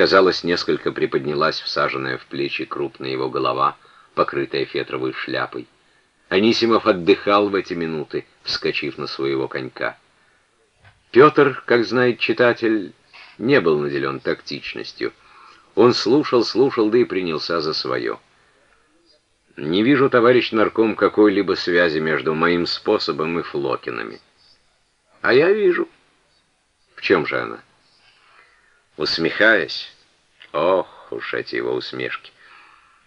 Казалось, несколько приподнялась всаженная в плечи крупная его голова, покрытая фетровой шляпой. Анисимов отдыхал в эти минуты, вскочив на своего конька. Петр, как знает читатель, не был наделен тактичностью. Он слушал, слушал, да и принялся за свое. Не вижу, товарищ нарком, какой-либо связи между моим способом и Флокинами. А я вижу. В чем же она? Усмехаясь, ох уж эти его усмешки.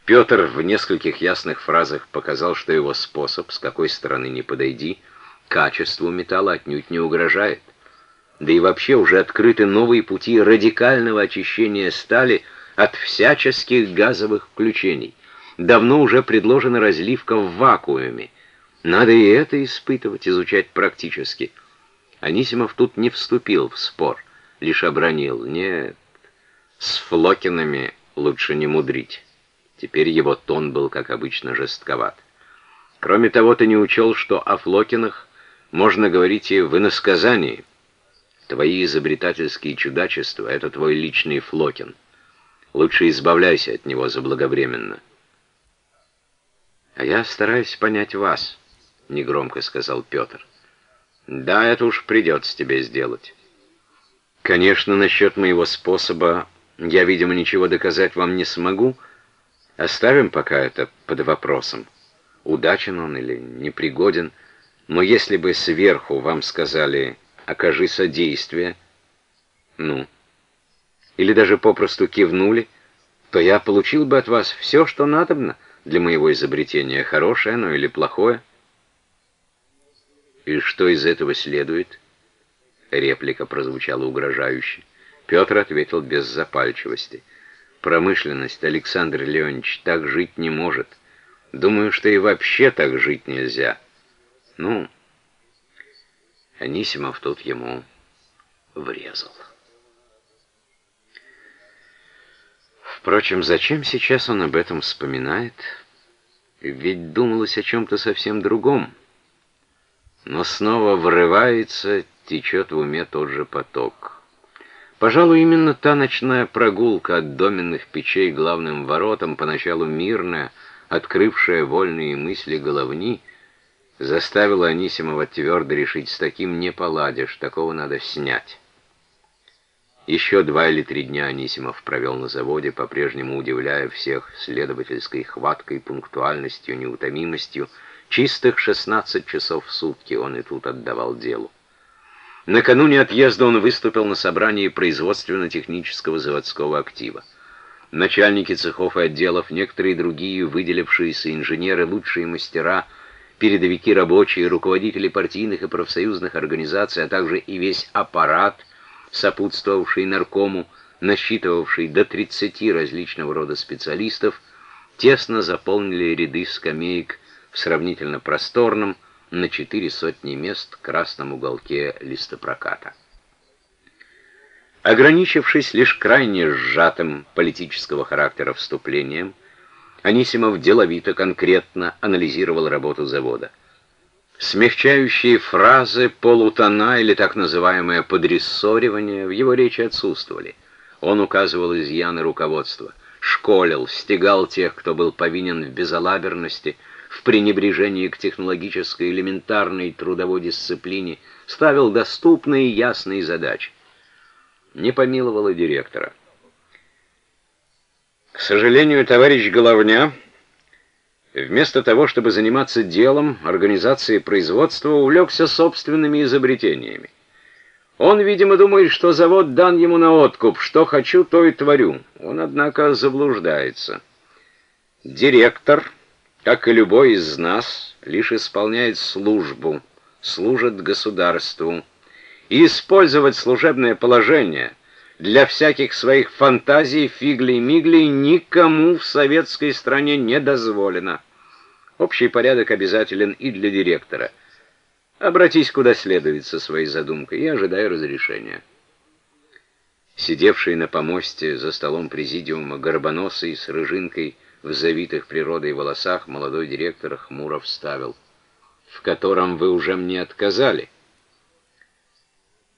Петр в нескольких ясных фразах показал, что его способ, с какой стороны ни подойди, качеству металла отнюдь не угрожает. Да и вообще уже открыты новые пути радикального очищения стали от всяческих газовых включений. Давно уже предложена разливка в вакууме. Надо и это испытывать, изучать практически. Анисимов тут не вступил в спор, лишь обронил. Нет, с Флокинами лучше не мудрить. Теперь его тон был, как обычно, жестковат. Кроме того, ты не учел, что о Флокинах можно говорить и в иносказании. Твои изобретательские чудачества — это твой личный Флокин. Лучше избавляйся от него заблаговременно. «А я стараюсь понять вас», — негромко сказал Петр. «Да, это уж придется тебе сделать. Конечно, насчет моего способа я, видимо, ничего доказать вам не смогу, — Оставим пока это под вопросом, удачен он или непригоден, но если бы сверху вам сказали «окажи содействие», ну, или даже попросту кивнули, то я получил бы от вас все, что надобно для моего изобретения, хорошее оно или плохое. И что из этого следует? Реплика прозвучала угрожающе. Петр ответил без запальчивости — промышленность, Александр Леонидович, так жить не может. Думаю, что и вообще так жить нельзя. Ну, Анисимов тут ему врезал. Впрочем, зачем сейчас он об этом вспоминает? Ведь думалось о чем-то совсем другом. Но снова врывается, течет в уме тот же поток. Пожалуй, именно та ночная прогулка от доменных печей главным воротам, поначалу мирная, открывшая вольные мысли головни, заставила Анисимова твердо решить, с таким не поладишь, такого надо снять. Еще два или три дня Анисимов провел на заводе, по-прежнему удивляя всех следовательской хваткой, пунктуальностью, неутомимостью. Чистых 16 часов в сутки он и тут отдавал делу. Накануне отъезда он выступил на собрании производственно-технического заводского актива. Начальники цехов и отделов, некоторые другие выделившиеся инженеры, лучшие мастера, передовики рабочие, руководители партийных и профсоюзных организаций, а также и весь аппарат, сопутствовавший наркому, насчитывавший до 30 различного рода специалистов, тесно заполнили ряды скамеек в сравнительно просторном, на четыре сотни мест в красном уголке листопроката. Ограничившись лишь крайне сжатым политического характера вступлением, Анисимов деловито, конкретно анализировал работу завода. Смягчающие фразы, полутона или так называемое подрессоривание в его речи отсутствовали. Он указывал изъяны руководства, школил, стегал тех, кто был повинен в безалаберности, в пренебрежении к технологической элементарной трудовой дисциплине, ставил доступные и ясные задачи. Не помиловал и директора. К сожалению, товарищ Головня, вместо того, чтобы заниматься делом, организацией производства, увлекся собственными изобретениями. Он, видимо, думает, что завод дан ему на откуп, что хочу, то и творю. Он, однако, заблуждается. Директор как и любой из нас, лишь исполняет службу, служит государству. И использовать служебное положение для всяких своих фантазий, фиглей-миглей никому в советской стране не дозволено. Общий порядок обязателен и для директора. Обратись куда следует со своей задумкой и ожидай разрешения. Сидевший на помосте за столом президиума Горбоносый с Рыжинкой в завитых природой волосах молодой директор хмуро вставил, в котором вы уже мне отказали.